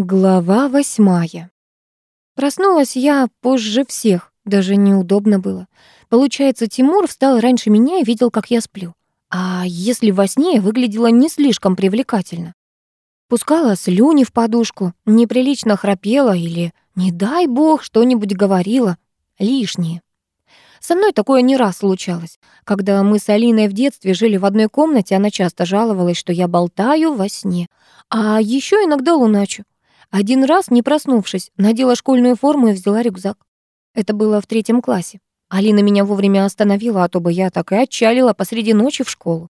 Глава восьмая. Проснулась я позже всех, даже неудобно было. Получается, Тимур встал раньше меня и видел, как я сплю. А если во сне я выглядела не слишком привлекательно? Пускала слюни в подушку, неприлично храпела или, не дай бог, что-нибудь говорила. Лишнее. Со мной такое не раз случалось. Когда мы с Алиной в детстве жили в одной комнате, она часто жаловалась, что я болтаю во сне. А еще иногда луначу. Один раз, не проснувшись, надела школьную форму и взяла рюкзак. Это было в третьем классе. Алина меня вовремя остановила, а то бы я так и отчалила посреди ночи в школу.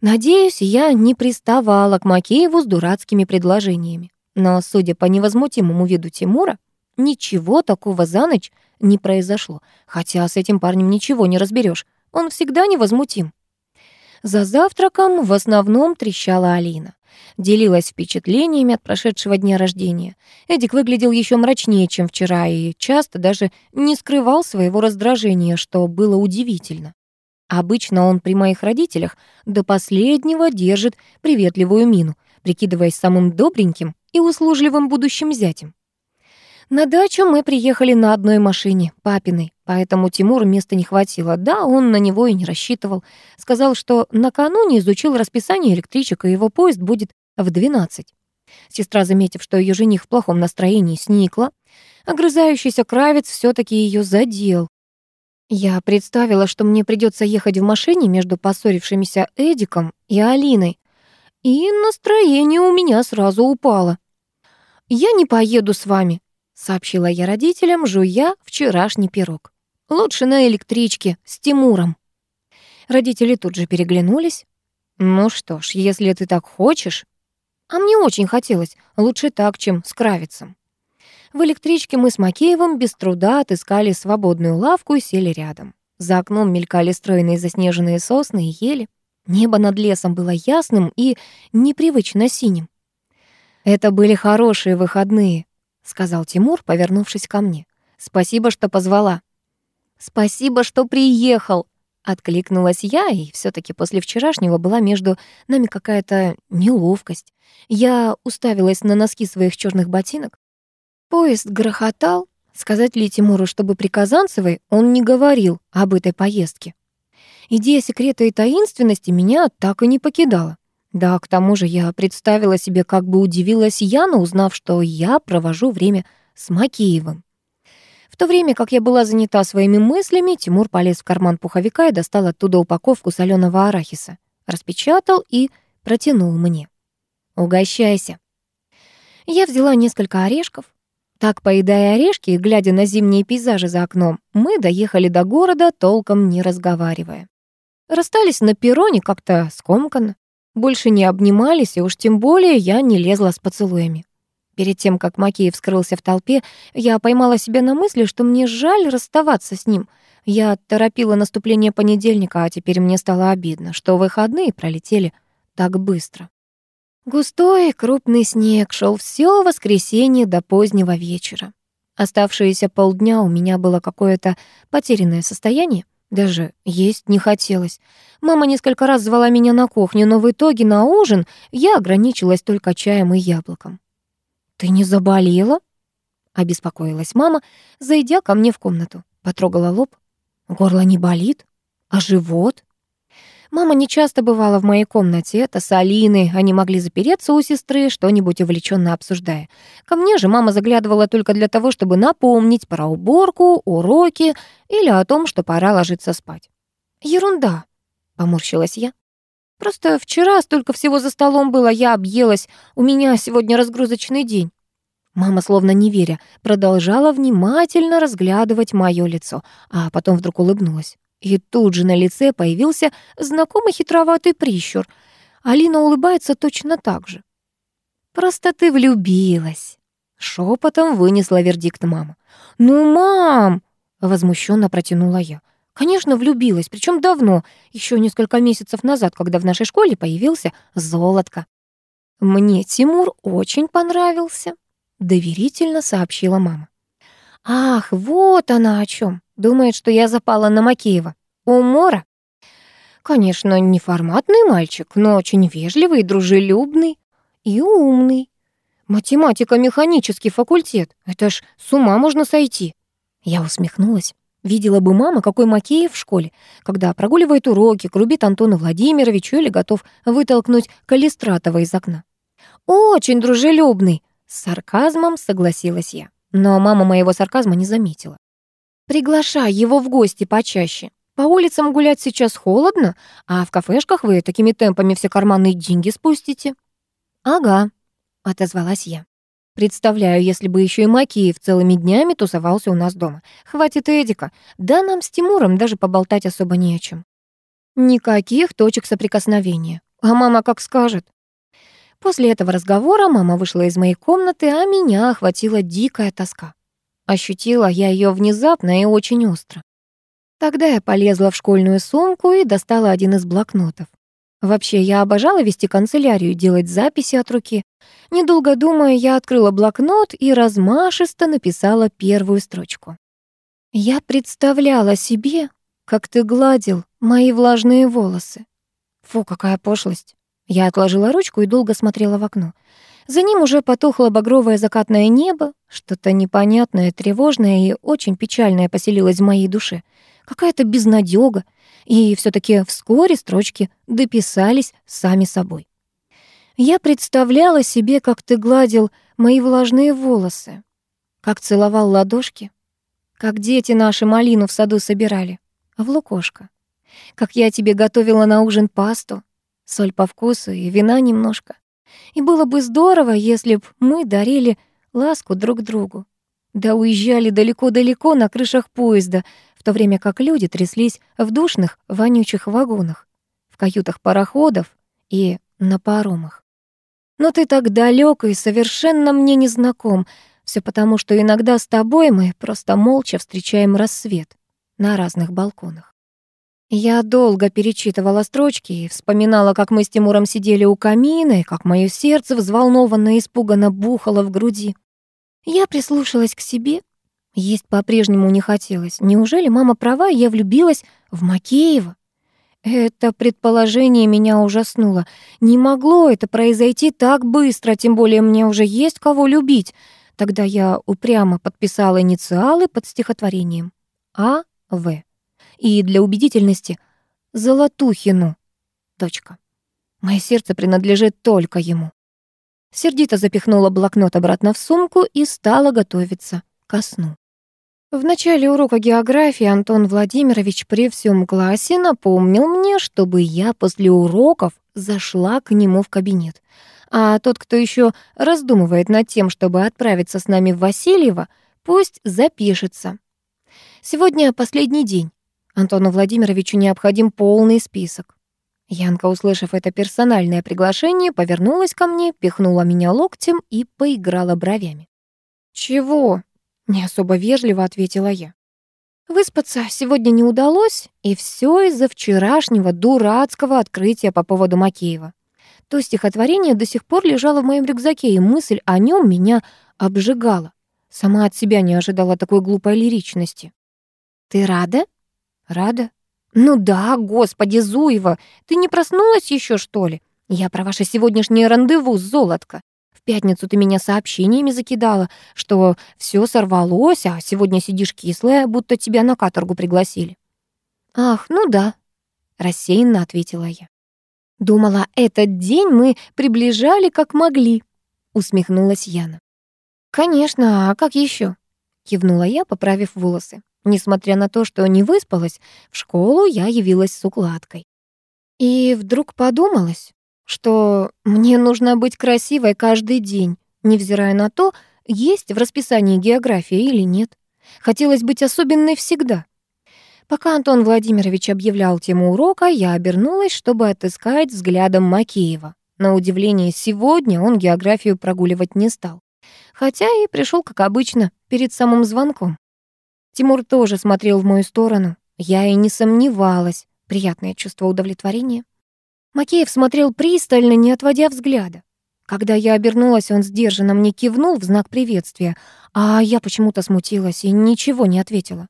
Надеюсь, я не приставала к Макееву с дурацкими предложениями. Но, судя по невозмутимому виду Тимура, ничего такого за ночь не произошло. Хотя с этим парнем ничего не разберешь. Он всегда невозмутим. За завтраком в основном трещала Алина делилась впечатлениями от прошедшего дня рождения. Эдик выглядел еще мрачнее, чем вчера, и часто даже не скрывал своего раздражения, что было удивительно. Обычно он при моих родителях до последнего держит приветливую мину, прикидываясь самым добреньким и услужливым будущим зятем. На дачу мы приехали на одной машине, папиной, поэтому Тимуру места не хватило. Да, он на него и не рассчитывал. Сказал, что накануне изучил расписание электричек, и его поезд будет в 12. Сестра, заметив, что ее жених в плохом настроении, сникла. Огрызающийся кравец все таки ее задел. Я представила, что мне придется ехать в машине между поссорившимися Эдиком и Алиной, и настроение у меня сразу упало. «Я не поеду с вами», — сообщила я родителям, жуя вчерашний пирог. «Лучше на электричке, с Тимуром». Родители тут же переглянулись. «Ну что ж, если ты так хочешь», а мне очень хотелось, лучше так, чем с Кравицем. В электричке мы с Макеевым без труда отыскали свободную лавку и сели рядом. За окном мелькали стройные заснеженные сосны и ели. Небо над лесом было ясным и непривычно синим. «Это были хорошие выходные», — сказал Тимур, повернувшись ко мне. «Спасибо, что позвала». «Спасибо, что приехал», Откликнулась я, и все таки после вчерашнего была между нами какая-то неловкость. Я уставилась на носки своих черных ботинок. Поезд грохотал. Сказать ли Тимуру, чтобы при Казанцевой он не говорил об этой поездке? Идея секрета и таинственности меня так и не покидала. Да, к тому же я представила себе, как бы удивилась Яна, узнав, что я провожу время с Макеевым. В то время как я была занята своими мыслями, Тимур полез в карман пуховика и достал оттуда упаковку соленого арахиса, распечатал и протянул мне. «Угощайся». Я взяла несколько орешков. Так, поедая орешки и глядя на зимние пейзажи за окном, мы доехали до города, толком не разговаривая. Расстались на перроне как-то скомканно. Больше не обнимались, и уж тем более я не лезла с поцелуями. Перед тем, как Макеев скрылся в толпе, я поймала себя на мысли, что мне жаль расставаться с ним. Я торопила наступление понедельника, а теперь мне стало обидно, что выходные пролетели так быстро. Густой крупный снег шел все воскресенье до позднего вечера. Оставшиеся полдня у меня было какое-то потерянное состояние. Даже есть не хотелось. Мама несколько раз звала меня на кухню, но в итоге на ужин я ограничилась только чаем и яблоком. «Ты не заболела?» — обеспокоилась мама, зайдя ко мне в комнату. Потрогала лоб. «Горло не болит? А живот?» Мама не часто бывала в моей комнате, это с Алиной, они могли запереться у сестры, что-нибудь увлеченно обсуждая. Ко мне же мама заглядывала только для того, чтобы напомнить про уборку, уроки или о том, что пора ложиться спать. «Ерунда», — поморщилась я. Просто вчера столько всего за столом было, я объелась. У меня сегодня разгрузочный день». Мама, словно не веря, продолжала внимательно разглядывать моё лицо, а потом вдруг улыбнулась. И тут же на лице появился знакомый хитроватый прищур. Алина улыбается точно так же. «Просто ты влюбилась», — шепотом вынесла вердикт мама. «Ну, мам!» — возмущенно протянула я. Конечно, влюбилась, причем давно, еще несколько месяцев назад, когда в нашей школе появился Золотко. Мне Тимур очень понравился, доверительно сообщила мама. Ах, вот она о чем. Думает, что я запала на Макеева. Умора? Конечно, неформатный мальчик, но очень вежливый, дружелюбный и умный. Математико-механический факультет. Это ж с ума можно сойти. Я усмехнулась. Видела бы мама, какой Макеев в школе, когда прогуливает уроки, грубит Антону Владимировичу или готов вытолкнуть Калистратова из окна. «Очень дружелюбный!» С сарказмом согласилась я. Но мама моего сарказма не заметила. «Приглашай его в гости почаще. По улицам гулять сейчас холодно, а в кафешках вы такими темпами все карманные деньги спустите». «Ага», — отозвалась я. «Представляю, если бы еще и Макеев целыми днями тусовался у нас дома. Хватит Эдика. Да нам с Тимуром даже поболтать особо не о чем. Никаких точек соприкосновения. А мама как скажет. После этого разговора мама вышла из моей комнаты, а меня охватила дикая тоска. Ощутила я ее внезапно и очень остро. Тогда я полезла в школьную сумку и достала один из блокнотов. Вообще, я обожала вести канцелярию, делать записи от руки. Недолго думая, я открыла блокнот и размашисто написала первую строчку. Я представляла себе, как ты гладил мои влажные волосы. Фу, какая пошлость. Я отложила ручку и долго смотрела в окно. За ним уже потухло багровое закатное небо, что-то непонятное, тревожное и очень печальное поселилось в моей душе. Какая-то безнадёга. И все таки вскоре строчки дописались сами собой. Я представляла себе, как ты гладил мои влажные волосы, как целовал ладошки, как дети наши малину в саду собирали, в лукошко, как я тебе готовила на ужин пасту, соль по вкусу и вина немножко. И было бы здорово, если б мы дарили ласку друг другу. Да уезжали далеко-далеко на крышах поезда, в то время как люди тряслись в душных, вонючих вагонах, в каютах пароходов и на паромах. Но ты так далёк и совершенно мне не знаком, все потому, что иногда с тобой мы просто молча встречаем рассвет на разных балконах. Я долго перечитывала строчки и вспоминала, как мы с Тимуром сидели у камина, и как моё сердце взволнованно и испуганно бухало в груди. Я прислушалась к себе. Есть по-прежнему не хотелось. Неужели мама права, я влюбилась в Макеева? Это предположение меня ужаснуло. Не могло это произойти так быстро, тем более мне уже есть кого любить. Тогда я упрямо подписала инициалы под стихотворением. А. И для убедительности Золотухину. Точка. Мое сердце принадлежит только ему. Сердито запихнула блокнот обратно в сумку и стала готовиться ко сну. В начале урока географии Антон Владимирович при всем классе напомнил мне, чтобы я после уроков зашла к нему в кабинет. А тот, кто еще раздумывает над тем, чтобы отправиться с нами в Васильево, пусть запишется. Сегодня последний день. Антону Владимировичу необходим полный список. Янка, услышав это персональное приглашение, повернулась ко мне, пихнула меня локтем и поиграла бровями. «Чего?» — не особо вежливо ответила я. Выспаться сегодня не удалось, и все из-за вчерашнего дурацкого открытия по поводу Макеева. То стихотворение до сих пор лежало в моем рюкзаке, и мысль о нем меня обжигала. Сама от себя не ожидала такой глупой лиричности. «Ты рада?» Рада? Ну да, господи, Зуева, ты не проснулась еще что ли? Я про ваше сегодняшнее рандеву, золотко. В пятницу ты меня сообщениями закидала, что все сорвалось, а сегодня сидишь кислая, будто тебя на каторгу пригласили. Ах, ну да, рассеянно ответила я. Думала, этот день мы приближали как могли, усмехнулась Яна. Конечно, а как еще? кивнула я, поправив волосы. Несмотря на то, что не выспалась, в школу я явилась с укладкой. И вдруг подумалось, что мне нужно быть красивой каждый день, невзирая на то, есть в расписании география или нет. Хотелось быть особенной всегда. Пока Антон Владимирович объявлял тему урока, я обернулась, чтобы отыскать взглядом Макеева. На удивление, сегодня он географию прогуливать не стал. Хотя и пришел, как обычно, перед самым звонком. Тимур тоже смотрел в мою сторону. Я и не сомневалась. Приятное чувство удовлетворения. Макеев смотрел пристально, не отводя взгляда. Когда я обернулась, он сдержанно мне кивнул в знак приветствия, а я почему-то смутилась и ничего не ответила.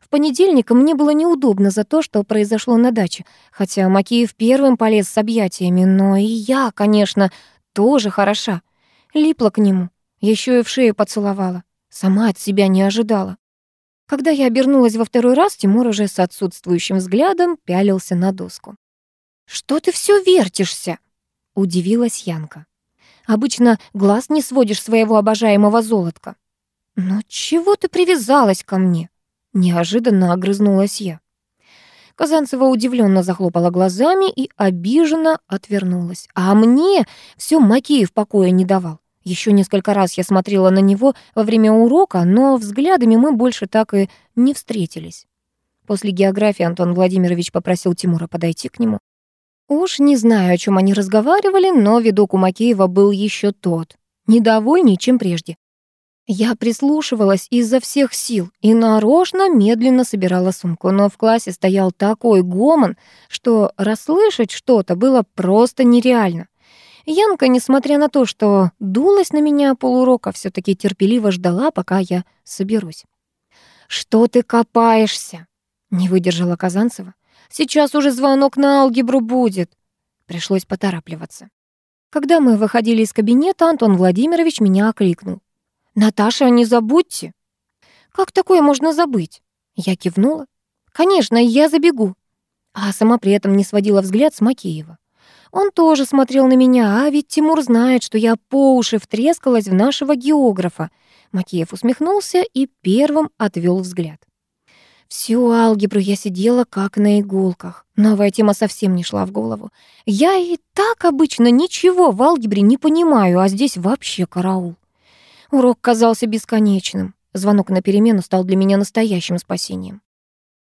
В понедельник мне было неудобно за то, что произошло на даче, хотя Макеев первым полез с объятиями, но и я, конечно, тоже хороша. Липла к нему, еще и в шею поцеловала. Сама от себя не ожидала. Когда я обернулась во второй раз, Тимур уже с отсутствующим взглядом пялился на доску. «Что ты все вертишься?» — удивилась Янка. «Обычно глаз не сводишь своего обожаемого золотка». «Но чего ты привязалась ко мне?» — неожиданно огрызнулась я. Казанцева удивленно захлопала глазами и обиженно отвернулась. А мне все Макеев покоя не давал. Еще несколько раз я смотрела на него во время урока, но взглядами мы больше так и не встретились. После географии Антон Владимирович попросил Тимура подойти к нему. Уж не знаю, о чем они разговаривали, но видок у Макеева был еще тот, недовольней, чем прежде. Я прислушивалась изо всех сил и нарочно медленно собирала сумку, но в классе стоял такой гомон, что расслышать что-то было просто нереально. Янка, несмотря на то, что дулась на меня полурока, все таки терпеливо ждала, пока я соберусь. «Что ты копаешься?» — не выдержала Казанцева. «Сейчас уже звонок на алгебру будет». Пришлось поторапливаться. Когда мы выходили из кабинета, Антон Владимирович меня окликнул. «Наташа, не забудьте!» «Как такое можно забыть?» Я кивнула. «Конечно, я забегу!» А сама при этом не сводила взгляд с Макеева. Он тоже смотрел на меня, а ведь Тимур знает, что я по уши втрескалась в нашего географа. Макеев усмехнулся и первым отвел взгляд. Всю алгебру я сидела как на иголках. Новая тема совсем не шла в голову. Я и так обычно ничего в алгебре не понимаю, а здесь вообще караул. Урок казался бесконечным. Звонок на перемену стал для меня настоящим спасением.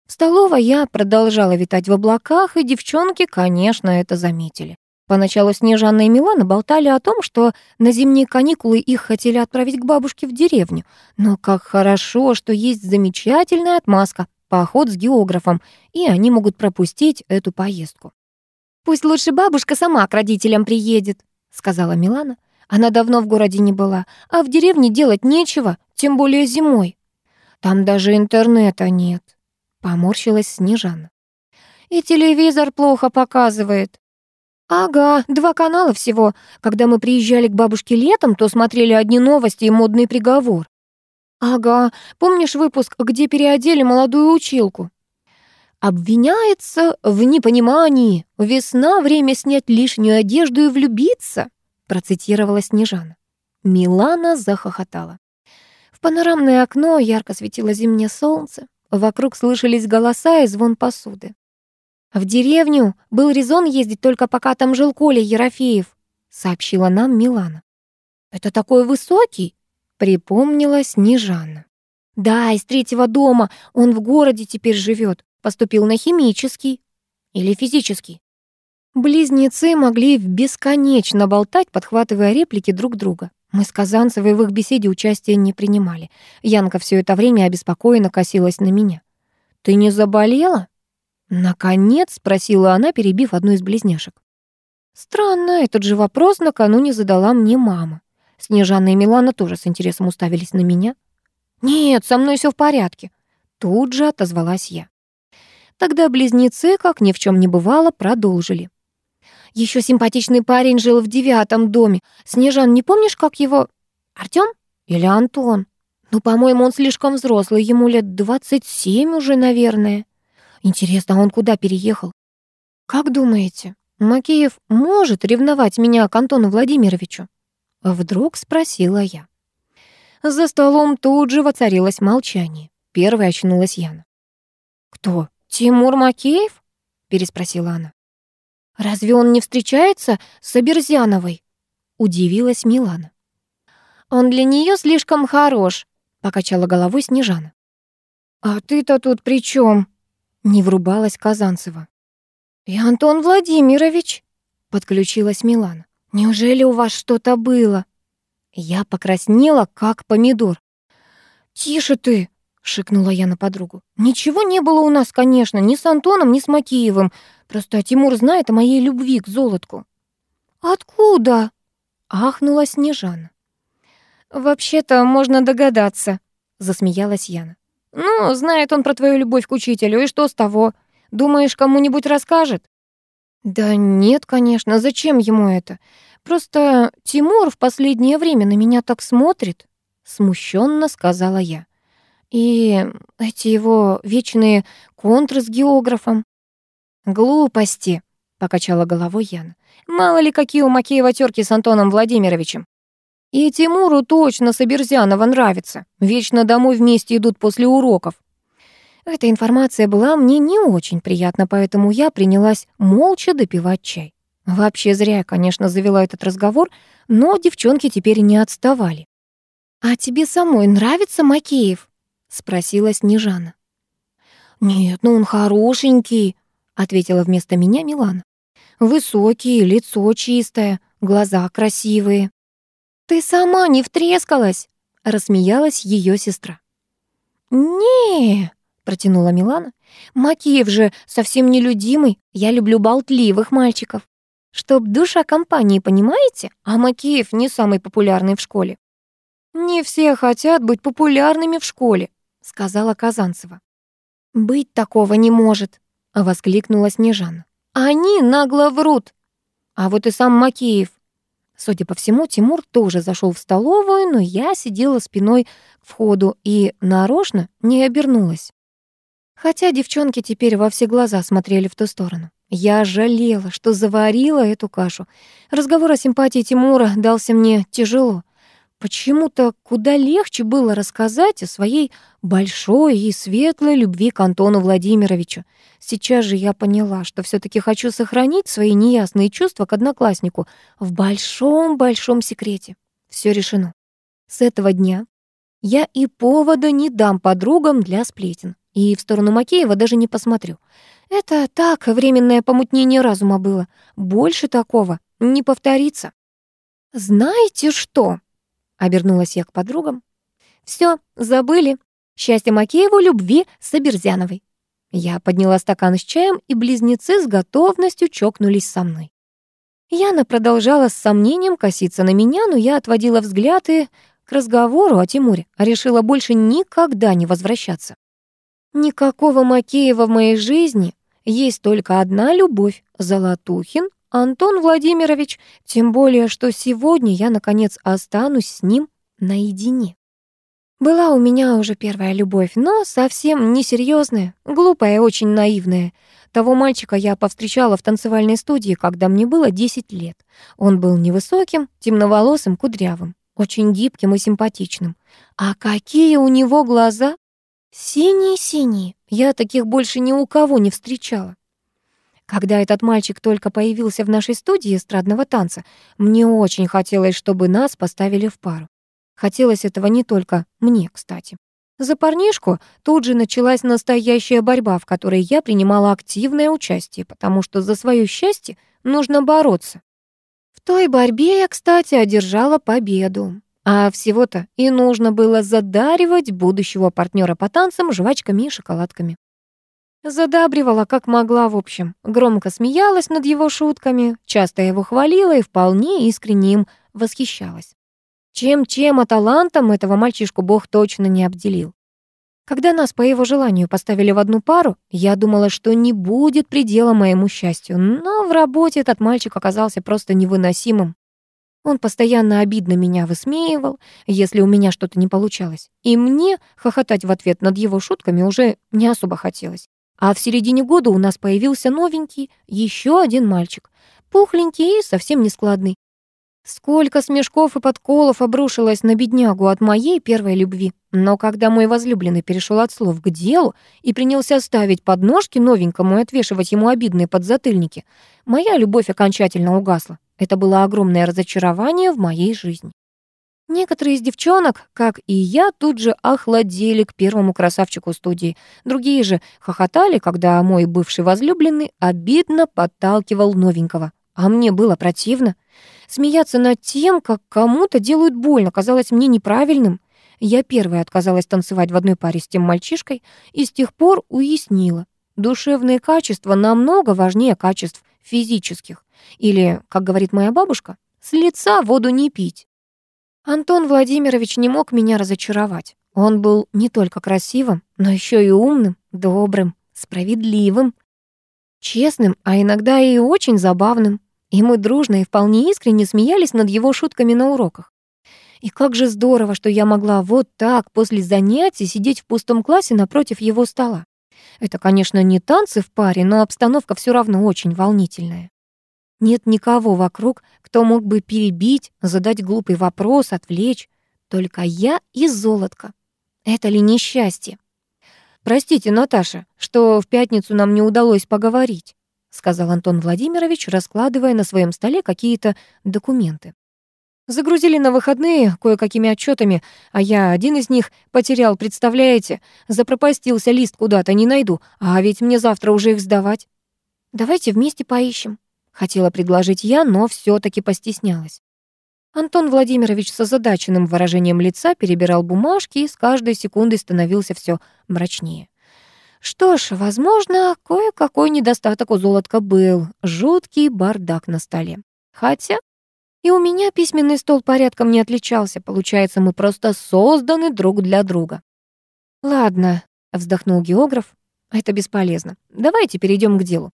В столовой я продолжала витать в облаках, и девчонки, конечно, это заметили. Поначалу Снежанна и Милана болтали о том, что на зимние каникулы их хотели отправить к бабушке в деревню. Но как хорошо, что есть замечательная отмазка — поход с географом, и они могут пропустить эту поездку. «Пусть лучше бабушка сама к родителям приедет», — сказала Милана. Она давно в городе не была, а в деревне делать нечего, тем более зимой. Там даже интернета нет. Поморщилась Снежана. И телевизор плохо показывает. Ага, два канала всего. Когда мы приезжали к бабушке летом, то смотрели одни новости и модный приговор. Ага, помнишь выпуск, где переодели молодую училку? Обвиняется в непонимании. Весна — время снять лишнюю одежду и влюбиться процитировала Снежана. Милана захохотала. В панорамное окно ярко светило зимнее солнце. Вокруг слышались голоса и звон посуды. «В деревню был резон ездить только пока там жил Коля Ерофеев», сообщила нам Милана. «Это такой высокий?» припомнила Снежана. «Да, из третьего дома. Он в городе теперь живет. Поступил на химический. Или физический. Близнецы могли бесконечно болтать, подхватывая реплики друг друга. Мы с Казанцевой в их беседе участия не принимали. Янка все это время обеспокоенно косилась на меня. «Ты не заболела?» Наконец спросила она, перебив одну из близняшек. Странно, этот же вопрос накануне задала мне мама. Снежана и Милана тоже с интересом уставились на меня. «Нет, со мной все в порядке», — тут же отозвалась я. Тогда близнецы, как ни в чем не бывало, продолжили. Еще симпатичный парень жил в девятом доме. Снежан, не помнишь, как его... Артём или Антон? Ну, по-моему, он слишком взрослый, ему лет двадцать семь уже, наверное. Интересно, а он куда переехал? Как думаете, Макеев может ревновать меня к Антону Владимировичу? Вдруг спросила я. За столом тут же воцарилось молчание. Первой очнулась Яна. «Кто? Тимур Макеев?» — переспросила она. «Разве он не встречается с Аберзяновой?» — удивилась Милана. «Он для нее слишком хорош», — покачала головой Снежана. «А ты-то тут при чем? не врубалась Казанцева. «И Антон Владимирович», — подключилась Милана. «Неужели у вас что-то было?» Я покраснела, как помидор. «Тише ты!» — шикнула я на подругу. «Ничего не было у нас, конечно, ни с Антоном, ни с Макеевым. Просто Тимур знает о моей любви к золотку». «Откуда?» — ахнула Снежана. «Вообще-то можно догадаться», — засмеялась Яна. «Ну, знает он про твою любовь к учителю, и что с того? Думаешь, кому-нибудь расскажет?» «Да нет, конечно, зачем ему это? Просто Тимур в последнее время на меня так смотрит, смущенно сказала я. И эти его вечные контры с географом. Глупости, покачала головой Яна. Мало ли какие у Макеева терки с Антоном Владимировичем. И Тимуру точно Соберзянова нравится. Вечно домой вместе идут после уроков. Эта информация была мне не очень приятна, поэтому я принялась молча допивать чай. Вообще зря я, конечно, завела этот разговор, но девчонки теперь не отставали. «А тебе самой нравится Макеев?» — спросила Снежана. «Нет, ну он хорошенький», — ответила вместо меня Милана. «Высокий, лицо чистое, глаза красивые». «Ты сама не втрескалась?» — рассмеялась ее сестра. не протянула Милана. «Макеев же совсем нелюдимый. Я люблю болтливых мальчиков. Чтоб душа компании, понимаете? А Макеев не самый популярный в школе». «Не все хотят быть популярными в школе», — сказала Казанцева. «Быть такого не может», — воскликнула Снежана. «Они нагло врут. А вот и сам Макеев. Судя по всему, Тимур тоже зашел в столовую, но я сидела спиной к входу и нарочно не обернулась. Хотя девчонки теперь во все глаза смотрели в ту сторону. Я жалела, что заварила эту кашу. Разговор о симпатии Тимура дался мне тяжело. Почему-то куда легче было рассказать о своей большой и светлой любви к Антону Владимировичу. Сейчас же я поняла, что все таки хочу сохранить свои неясные чувства к однокласснику в большом-большом секрете. Все решено. С этого дня я и повода не дам подругам для сплетен. И в сторону Макеева даже не посмотрю. Это так, временное помутнение разума было. Больше такого не повторится. «Знаете что?» Обернулась я к подругам. Все, забыли. Счастье Макееву любви с Аберзяновой. Я подняла стакан с чаем, и близнецы с готовностью чокнулись со мной. Яна продолжала с сомнением коситься на меня, но я отводила взгляд и к разговору о Тимуре решила больше никогда не возвращаться. Никакого Макеева в моей жизни, есть только одна любовь — Золотухин Антон Владимирович, тем более, что сегодня я, наконец, останусь с ним наедине. Была у меня уже первая любовь, но совсем несерьезная, глупая и очень наивная. Того мальчика я повстречала в танцевальной студии, когда мне было 10 лет. Он был невысоким, темноволосым, кудрявым, очень гибким и симпатичным. А какие у него глаза! Синие-синие. Я таких больше ни у кого не встречала. Когда этот мальчик только появился в нашей студии эстрадного танца, мне очень хотелось, чтобы нас поставили в пару. Хотелось этого не только мне, кстати. За парнишку тут же началась настоящая борьба, в которой я принимала активное участие, потому что за свое счастье нужно бороться. В той борьбе я, кстати, одержала победу. А всего-то и нужно было задаривать будущего партнера по танцам жвачками и шоколадками. Задабривала, как могла, в общем. Громко смеялась над его шутками, часто его хвалила и вполне искренне им восхищалась. Чем-чем, а талантом этого мальчишку Бог точно не обделил. Когда нас по его желанию поставили в одну пару, я думала, что не будет предела моему счастью, но в работе этот мальчик оказался просто невыносимым. Он постоянно обидно меня высмеивал, если у меня что-то не получалось, и мне хохотать в ответ над его шутками уже не особо хотелось. А в середине года у нас появился новенький, еще один мальчик, пухленький и совсем нескладный. Сколько смешков и подколов обрушилось на беднягу от моей первой любви. Но когда мой возлюбленный перешел от слов к делу и принялся ставить подножки новенькому и отвешивать ему обидные подзатыльники, моя любовь окончательно угасла. Это было огромное разочарование в моей жизни. Некоторые из девчонок, как и я, тут же охладели к первому красавчику студии. Другие же хохотали, когда мой бывший возлюбленный обидно подталкивал новенького. А мне было противно. Смеяться над тем, как кому-то делают больно, казалось мне неправильным. Я первая отказалась танцевать в одной паре с тем мальчишкой и с тех пор уяснила. Душевные качества намного важнее качеств физических. Или, как говорит моя бабушка, с лица воду не пить. Антон Владимирович не мог меня разочаровать. Он был не только красивым, но еще и умным, добрым, справедливым, честным, а иногда и очень забавным. И мы дружно и вполне искренне смеялись над его шутками на уроках. И как же здорово, что я могла вот так после занятий сидеть в пустом классе напротив его стола. Это, конечно, не танцы в паре, но обстановка все равно очень волнительная. Нет никого вокруг, кто мог бы перебить, задать глупый вопрос, отвлечь. Только я и золотко. Это ли несчастье? «Простите, Наташа, что в пятницу нам не удалось поговорить», сказал Антон Владимирович, раскладывая на своем столе какие-то документы. Загрузили на выходные кое-какими отчетами, а я один из них потерял, представляете? Запропастился лист куда-то, не найду, а ведь мне завтра уже их сдавать. Давайте вместе поищем. Хотела предложить я, но все таки постеснялась. Антон Владимирович с озадаченным выражением лица перебирал бумажки и с каждой секундой становился все мрачнее. Что ж, возможно, кое-какой недостаток у золотка был. Жуткий бардак на столе. Хотя и у меня письменный стол порядком не отличался. Получается, мы просто созданы друг для друга. Ладно, вздохнул географ. Это бесполезно. Давайте перейдем к делу.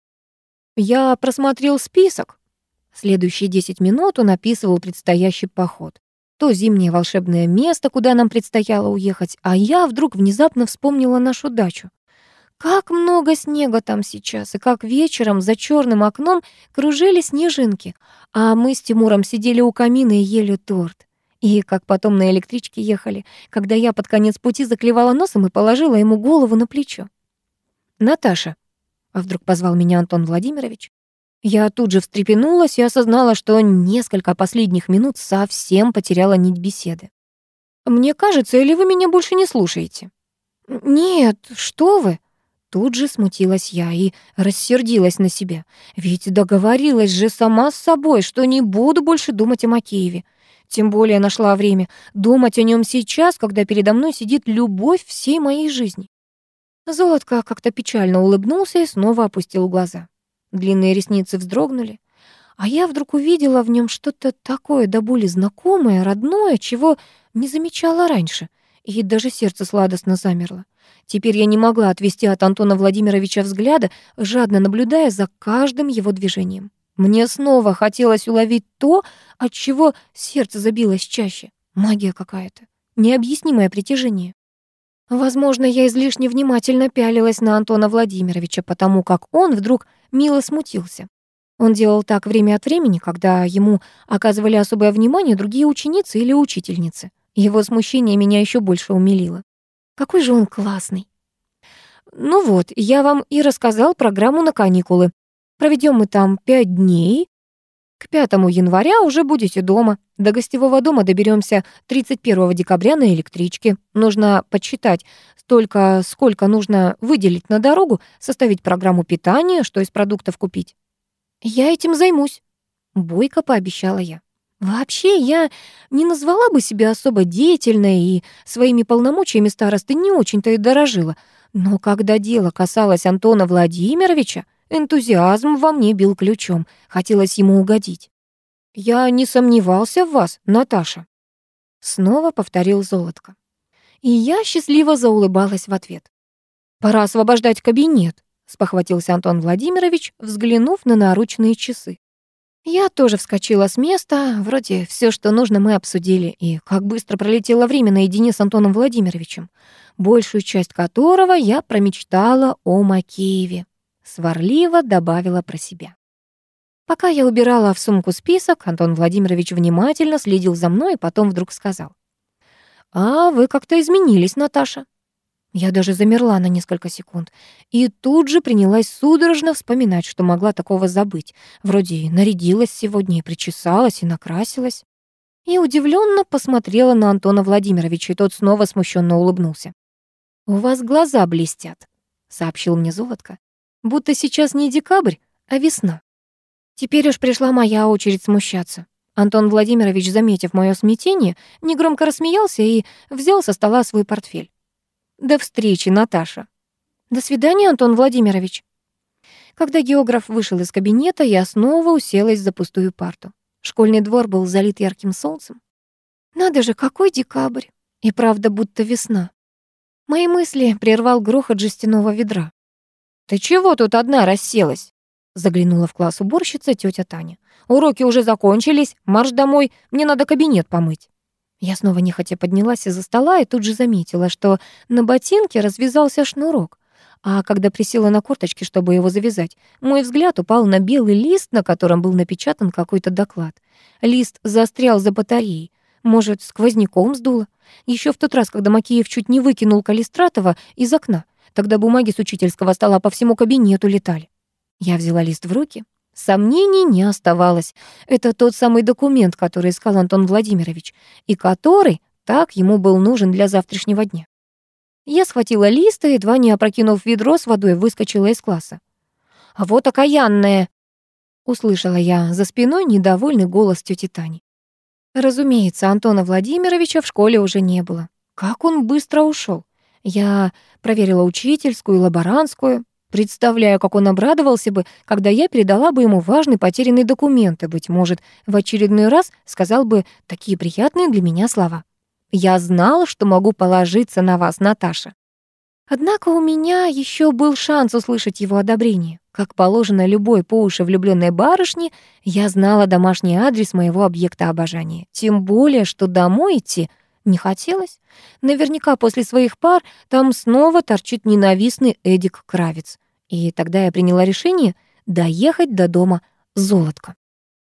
Я просмотрел список. Следующие 10 минут он описывал предстоящий поход. То зимнее волшебное место, куда нам предстояло уехать, а я вдруг внезапно вспомнила нашу дачу. Как много снега там сейчас, и как вечером за черным окном кружили снежинки, а мы с Тимуром сидели у камина и ели торт. И как потом на электричке ехали, когда я под конец пути заклевала носом и положила ему голову на плечо. «Наташа», — а вдруг позвал меня Антон Владимирович, я тут же встрепенулась и осознала, что несколько последних минут совсем потеряла нить беседы. «Мне кажется, или вы меня больше не слушаете?» «Нет, что вы!» Тут же смутилась я и рассердилась на себя. Ведь договорилась же сама с собой, что не буду больше думать о Макееве. Тем более нашла время думать о нем сейчас, когда передо мной сидит любовь всей моей жизни. Золотко как-то печально улыбнулся и снова опустил глаза. Длинные ресницы вздрогнули, а я вдруг увидела в нем что-то такое до боли знакомое, родное, чего не замечала раньше, и даже сердце сладостно замерло. Теперь я не могла отвести от Антона Владимировича взгляда, жадно наблюдая за каждым его движением. Мне снова хотелось уловить то, от чего сердце забилось чаще. Магия какая-то. Необъяснимое притяжение. Возможно, я излишне внимательно пялилась на Антона Владимировича, потому как он вдруг мило смутился. Он делал так время от времени, когда ему оказывали особое внимание другие ученицы или учительницы. Его смущение меня еще больше умилило. Какой же он классный. Ну вот, я вам и рассказал программу на каникулы. Проведем мы там пять дней. К 5 января уже будете дома. До гостевого дома доберемся 31 декабря на электричке. Нужно подсчитать столько, сколько нужно выделить на дорогу, составить программу питания, что из продуктов купить. Я этим займусь, бойко пообещала я. Вообще, я не назвала бы себя особо деятельной и своими полномочиями старосты не очень-то и дорожила. Но когда дело касалось Антона Владимировича, энтузиазм во мне бил ключом, хотелось ему угодить. «Я не сомневался в вас, Наташа», — снова повторил Золотко. И я счастливо заулыбалась в ответ. «Пора освобождать кабинет», — спохватился Антон Владимирович, взглянув на наручные часы. Я тоже вскочила с места, вроде все, что нужно, мы обсудили, и как быстро пролетело время наедине с Антоном Владимировичем, большую часть которого я промечтала о Макееве. Сварливо добавила про себя. Пока я убирала в сумку список, Антон Владимирович внимательно следил за мной и потом вдруг сказал. «А вы как-то изменились, Наташа». Я даже замерла на несколько секунд и тут же принялась судорожно вспоминать, что могла такого забыть. Вроде и нарядилась сегодня, и причесалась, и накрасилась. И удивленно посмотрела на Антона Владимировича, и тот снова смущенно улыбнулся. «У вас глаза блестят», — сообщил мне Золотко. «Будто сейчас не декабрь, а весна». Теперь уж пришла моя очередь смущаться. Антон Владимирович, заметив мое смятение, негромко рассмеялся и взял со стола свой портфель. До встречи, Наташа. До свидания, Антон Владимирович. Когда географ вышел из кабинета, я снова уселась за пустую парту. Школьный двор был залит ярким солнцем. Надо же, какой декабрь! И правда, будто весна. Мои мысли прервал грохот жестяного ведра. «Ты чего тут одна расселась?» Заглянула в класс уборщица тетя Таня. «Уроки уже закончились, марш домой, мне надо кабинет помыть». Я снова нехотя поднялась из-за стола и тут же заметила, что на ботинке развязался шнурок. А когда присела на корточки, чтобы его завязать, мой взгляд упал на белый лист, на котором был напечатан какой-то доклад. Лист застрял за батареей. Может, сквозняком сдуло? Еще в тот раз, когда Макеев чуть не выкинул Калистратова из окна. Тогда бумаги с учительского стола по всему кабинету летали. Я взяла лист в руки. Сомнений не оставалось. Это тот самый документ, который искал Антон Владимирович, и который так ему был нужен для завтрашнего дня. Я схватила лист и, едва не опрокинув ведро с водой, выскочила из класса. «А вот окаянная!» — услышала я за спиной недовольный голос тети Тани. Разумеется, Антона Владимировича в школе уже не было. Как он быстро ушел. Я проверила учительскую и лаборантскую. Представляю, как он обрадовался бы, когда я передала бы ему важный потерянный документ, и, быть может, в очередной раз сказал бы такие приятные для меня слова. Я знала, что могу положиться на вас, Наташа. Однако у меня еще был шанс услышать его одобрение. Как положено любой по уши влюбленной барышне, я знала домашний адрес моего объекта обожания. Тем более, что домой идти не хотелось. Наверняка после своих пар там снова торчит ненавистный Эдик Кравец. И тогда я приняла решение доехать до дома золотко.